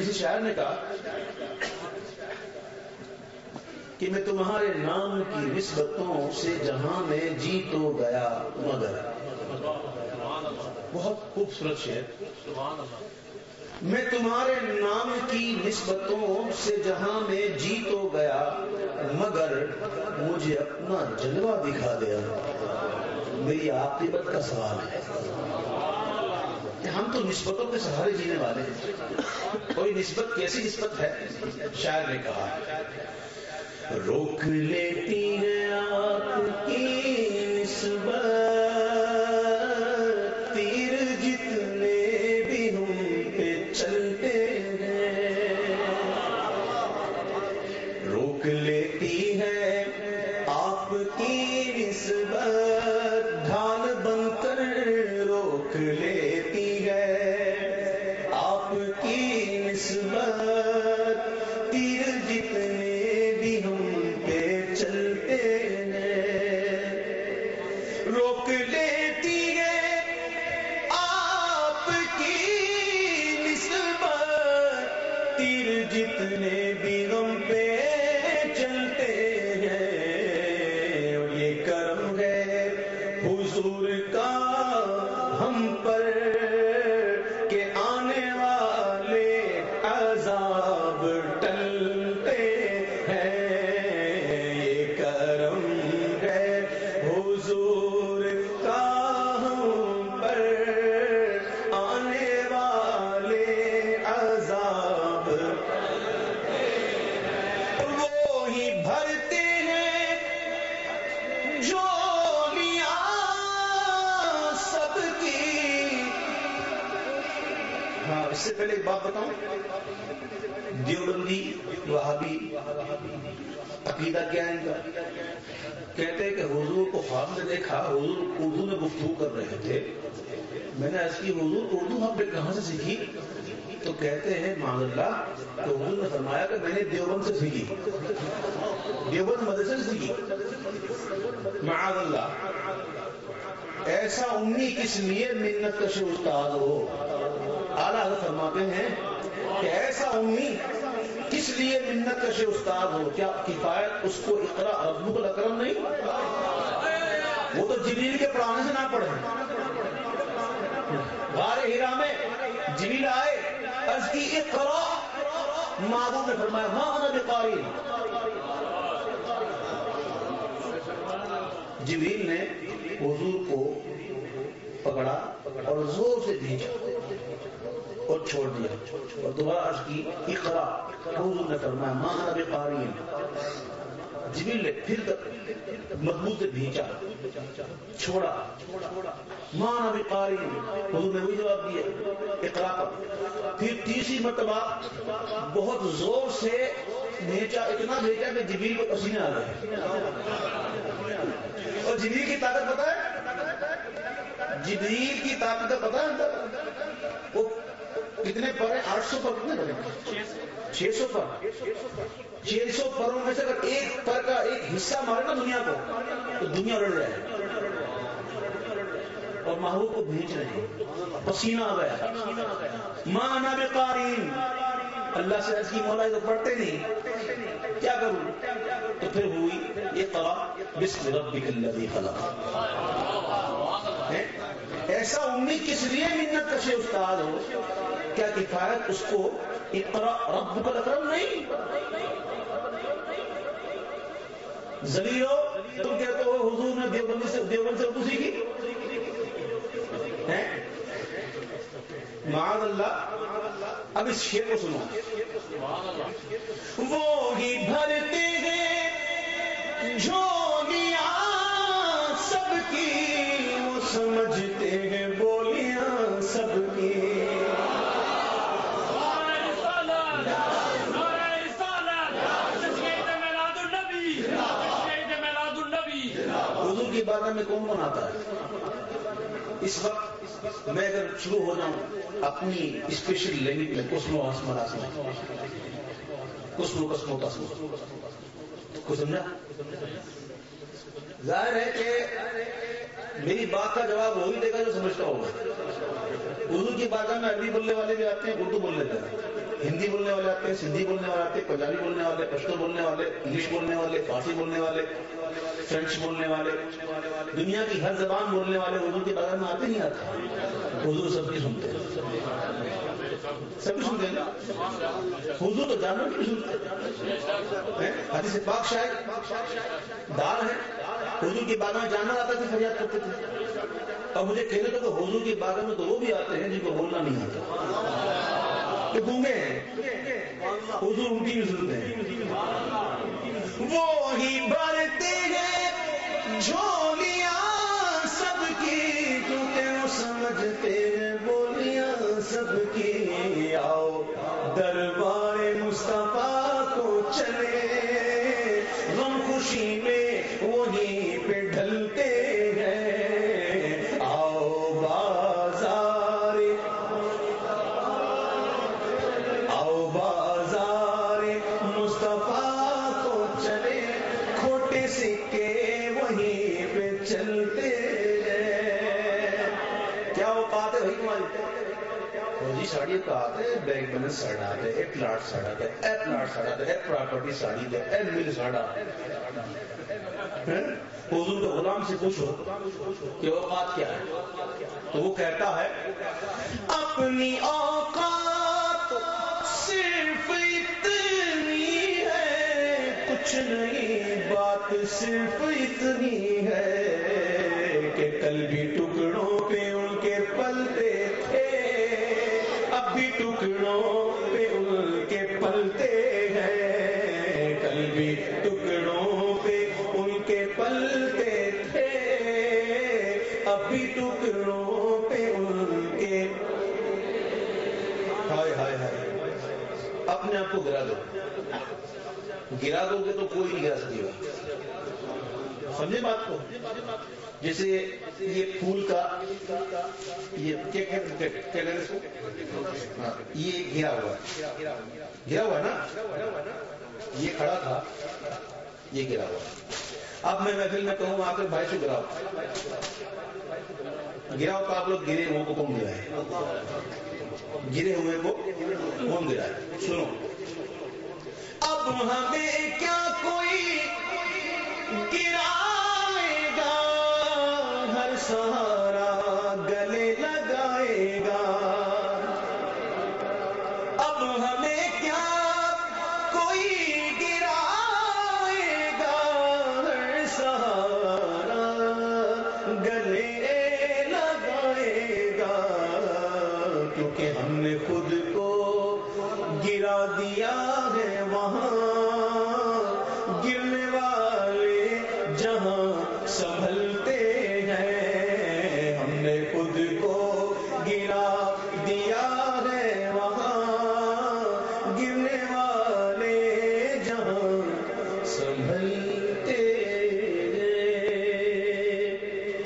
کسی شاعر نے کہا کہ میں تمہارے نام کی نسبتوں سے جہاں میں جی تو گیا مگر بہت خوبصورت شعر۔ میں تمہارے نام کی نسبتوں سے جہاں میں جی تو گیا مگر مجھے اپنا جلوہ دکھا دیا۔ میری عاقبت کا سوال ہے۔ کہ ہم تو نسبتوں کے سہارے جینے والے ہیں۔ کوئی نسبت کیسی نسبت ہے؟ شاعر نے کہا، روک لیتی ہے آپ کی نسبت، تیر جتنے بھی ہم پہ چلتے ہیں۔ روک لیتی اس سے پہلے ایک بات بتاؤں۔ دیوبندی وہابی عقیدہ کیا ہے ان کا؟ کہتے ہیں کہ حضور کو خواب میں دیکھا، حضور اردو میں گفتگو کر رہے تھے۔ میں نے ایس کی، حضور اردو آپ نے کہاں سے سیکھی؟ تو کہتے ہیں مان اللہ کہ حضور نے فرمایا کہ میں نے دیوبند سے سیکھی۔ دیوبند مدرسے سے سیکھی۔ معاذ اللہ، ایسا امی کس لیے منت کش استاد ہو؟ اعلیٰ حضرت فرماتے ہیں کہ ایسا امی کس لیے منت کش استاد ہو؟ کیا کفایت اس کو اقرا ربک الاکرم نہیں؟ وہ تو جلیل کے پڑھانے سے نہ پڑھے۔ غار ہیرا میں جلیل آئے، عرض کی اقرا معبود نے فرمایا ماں انا بقاری جبریل نے حضور کو پکڑا اور زور سے بھیجا۔ اور چھوڑ دیا اور دوبارہ عرض کی، اقرا حضور نے فرمایا ماں انا بقاری جبریل نے پھر مضبوط بھیجا، چھوڑا۔ ماں نبی قاری حضور نے وہی جواب دیا، اقرا کا۔ پھر تیسری مرتبہ بہت زور سے بھیجا، اتنا بھیجا کہ جبریل کو پسینے آ گئے۔ اور جبریل کی طاقت پتا ہے؟ جبریل کی طاقت پتا ہے؟ وہ کتنے پر ہیں آٹھ سو پر کتنے پر ہیں چھ سو پر۔ چھ سو پروں میں سے اگر ایک پر کا ایک حصہ مارے نا دنیا کو، تو دنیا لڑ رہے ہیں اور محبوب کو بھیج رہے ہیں۔ پسینہ آ گیا۔ ماں نہ قارین اللہ سے ایسی مولا تو پڑھتے نہیں۔ کیا کروں؟ تو پھر ہوئی یہ قلا بسم ربک الذی خلق۔ ایسا امید کس لیے منت کشے استاد ہو؟ کیا کفایت اس کو اقرا رب کا اکرم نہیں؟ زلیو تم کہتے ہو حضور نے دیوبندی سے دیوبند سے اردو سیکھی؟ معاذ اللہ، اب اس شیر کو سنو۔ وہ ہی بھرتے ہیں جھولیاں سب کی۔ سمجھتے ہیں بولیاں سب کی کی بارگاہ میں کون بناتا ہے؟ اس وقت میں اگر شروع ہو جاؤں اپنی اسپیشل لینگویج میں کسمو آسمان آسمان کسمو کسمو کسمو کو سمجھا ظاہر ہے کہ میری بات کا جواب وہی دے گا جو سمجھتا ہوگا۔ اردو کی بارگاہ میں عربی بولنے والے بھی آتے ہیں، اردو بول لیتے ہیں ہندی بولنے والے آتے ہیں، سندھی بولنے والے آتے ہیں پنجابی بولنے والے، پشتو بولنے والے، انگلش بولنے والے، فارسی بولنے والے، فرینچ بولنے والے۔ دنیا کی ہر زبان بولنے والے اردو کے بغیر میں آتے نہیں آتے۔ حضور سب کی سنتے ہیں۔ سب کی سنتے ہیں حضور تو جانور کی سنتے ہیں۔ حدیث پاک شاید۔ دار ہے۔ حضور کی بارے میں جانور آتا تھے فریاد کرتے تھے؟ اور مجھے کہنے تو کہ حضور کی بارے میں تو وہ بھی آتے ہیں جن کو بولنا نہیں آتا۔ تو گونگے ہیں۔ حضور ان کی بھی ہے وہی بھرتے ہیں جو ساڑی کا آتے بیگ بنے سڑا دے اے پلاٹ سڑا دے اے پلاٹ سڑا دے اے پراپرٹی ساڑی دے اے مل سڑا حضور کے غلام سے پوچھو کہ اوقات کیا ہے تو وہ کہتا ہے اپنی اوقات صرف اتنی ہے کچھ نہیں بات صرف اتنی ہے کہ کل بھی ٹکڑوں ٹکڑوں پہ ان کے پلتے ہیں۔ کل بھی ٹکڑوں پہ ان کے پلتے تھے۔ اب بھی ٹکڑوں پہ ان کے ہائے ہائے ہائے۔ اپنے آپ کو گرا دو۔ گرا دو گے تو کوئی نہیں گرا سکے گا۔ سمجھے بات کو۔ جیسے یہ پھول کا، یہ کیا کہتے ہیں ہاں، یہ گرا ہوا۔ ہے گرا ہوا نا؟ یہ کھڑا تھا۔ یہ گرا ہوا۔ اب میں محفل میں کہوں آپ کے بھائی سے گراؤ۔ گراؤ تو آپ لوگ گرے ہوئے کو کون گرا ہے؟ گرے ہوئے کو کون گرا ہے؟ سنو۔ اب ہمیں کیا کوئی گرائے گا ہر سہارا